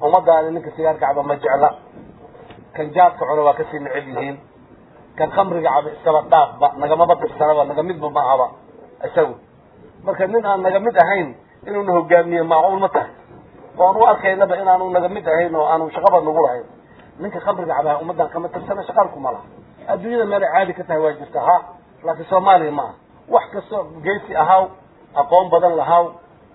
ummadaani ninka sigaarka caba ma jecla. Kan jaadka cuna waa ka sii neceb yihiin. Kan khamriga caba iskaba dhaafba nagamaba tirsanaba naga midba ma ahaba isagu. Marka nin aan naga mid ahayn inuuna hogaamiye macquul ma tahay. Oo aan u arkaynaba inaanu naga mid ahayn oo aanu shaqaba nagu lahayn. Ninka khamriga cabaha ummaddan kama tirsana shaqaalku ma laha. Adduunyada meelay caadi ka tahay waa jirta ha? Laakiin soomaaliya ma aha. Wax kastoo geesi ahaw aqoon badan lahaw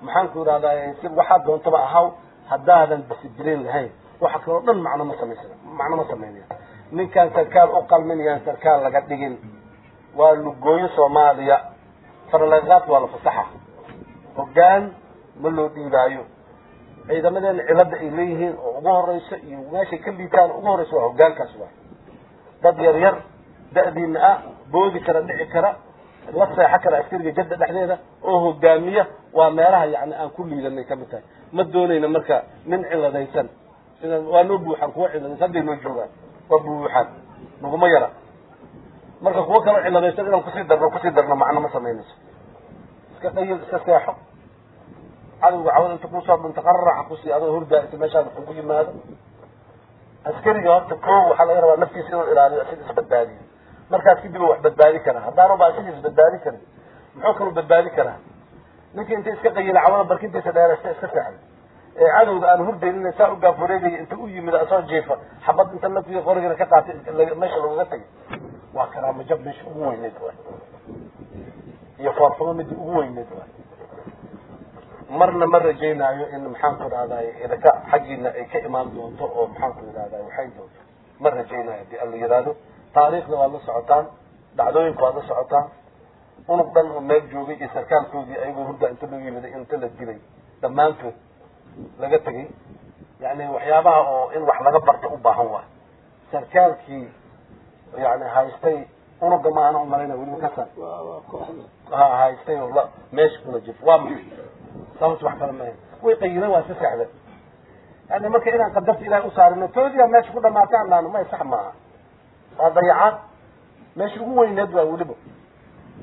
maxaan ku idhahdaa si waxaad doontaba ahaw haddaadan basidireyn lahayn waxa kaloo dhan macno ma samaysan macno ma samaynaya ninkaan sarkaal u qalmin yaan sarkaal laga dhigin waa lugooyo soomaaliya. Faralaqaad waa la fasaxa. Hoggaan ma loo dhiibaayo. Ciidamadeena cilada ay leeyihiin oo ugu horeysa iyo meeshay ka liitaan ugu horeysa waa hoggaankaas waa. Dad yar yar da'diina ah boodi kara dhici kara la seexo kara askariga jadda dhexdeeda oo hogaamiya waa meelaha yani aan ku liidanay ka mid tahay ma doonayna marka nin ciladaysan. Sida waa noo buuxaan kuwa ciladaysan hadday noo joogaan waa buuxaan naguma yara. Marka kuwa kaloo ciladaysan inaan ku sii darno ku sii darno macno ma samaynayso. Iska qayil iska seexo. Cadowga cawad inta ku soo dhinta qararaxa ku sii adoo hurdaa inta meeshaada kugu yimaado. Askariga horta ko waxaa laga rabaa naftiisa inuu ilaaliyo isaga isbadbaadiyo markaas kadib wax badbaadi karaa. Haddaanu ba isaga isbadbaadi karin muxuu kaloo badbaadi karaa ninka inta iska qayila cawada barkintiisa dheeraysta iska seexday ee cadowga aan hurdaynin saa u gaafureegaya inta u yimid asoo jiifa xabad inta lafiga qorigana ka qaatay meesha lagaga tagay. Waa karaamo jab meesha ugu weyneed waay iyo foorxumo midii ugu weyneed waay marna ma rajaynaayo in maxaan ku idhahday idaka xaggiina ay ka imaan doonto oo maxaan ku idhahday waxay doonto. Ma rajaynayo haddii alla yidhaahdo. Taariikhda waad la socotaan dhacdooyinka waad la socotaan unug dhan oo meel joogay iyo sarkaalkoodii ayagoo hurda inta loo yimiday inta la dilay. Dhammaantood laga tegay. Yani waxyaabaha oo in wax laga barta u baahan waay sarkaalkii yani haystay unuga maana umalayna weliba kasan ha haystay oo la meesha kula jifo waa maxay? Sababta wax kale maaha way qayilan waa iska seexdeen yani marka inaan qadarta ilahay usaarino toodiyaa meesha ku dhamaatay anaano may sax maaha. Waa dayacaad. Meesha ugu weyneed waa weliba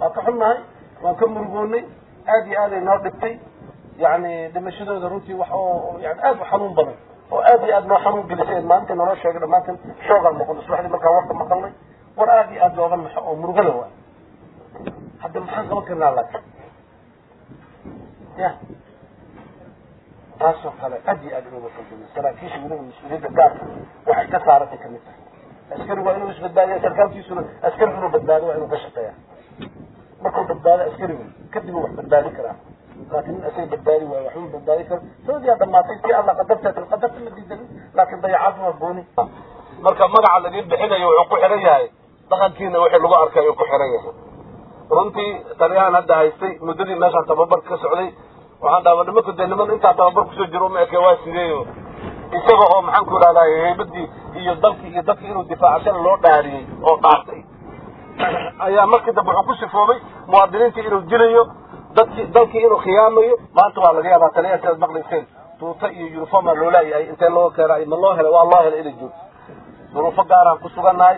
waa ka xunnahay waan ka murugoonay aad iyo aad ay noo dhibtay yani dhimashadooda runtii wax oo yani aad u xanuun badan oo aad iyo aad noo xanuun gelisay maalinta naloo sheegay dhamaantan shoogaan noqon subaxdii markaan warka maqalnay war aad iyo aad looga naxo oo murugada waay. Hadda maxaan qaban karnaa laakin ya. Taasoo kale aad iyo aad inooga kaldumin saraakiisha weliba mas'uuliyadda gaarka waxay ka saaratay ka mid tahay. Askarigu waa inuu isbadbaadiya sarkaalkiisuna askarigu inuu badbaado waa inuu ka shaqeeya markuu badbaado askarigu kadib wax badbaadi karaa laakin nin asaga badbaadi waayo waxba ma badbaadi karo sabadiyaa dhamaatay si alla qadarta qadarta ma diidanin laakin dayacaad waa gooni marka magaca lagii bixinayo wuxuu ku xiran yahay dhaqankiina wixii lagu arkay uu ku xiran yahay. Runtii taliyahan hadda haystay muddadii meeshaan tababarka ka socday waxaan dhaaba nimanku dee niman intaa tababar ku soo jiro uma eke waa sideeyo. Isaga oo maxaan ku idhahdaa heybadii iyo dalkii iyo dadkii inuu difaacashana loo dhaariyey oo dhaartay ayaa markii dambe wuxuu ku sifoobay muwaadiniintii inuu dilayo dadkii dalkii inuu khiyaamayo. Maanta waa laga yaabaa taliyaha sidaad maqlayseen tuuta iyo uniforma loo laayahay intee loo keenay ma loo helay? Waa loo helay inay joogto duruufo gaaraan ku sugannahay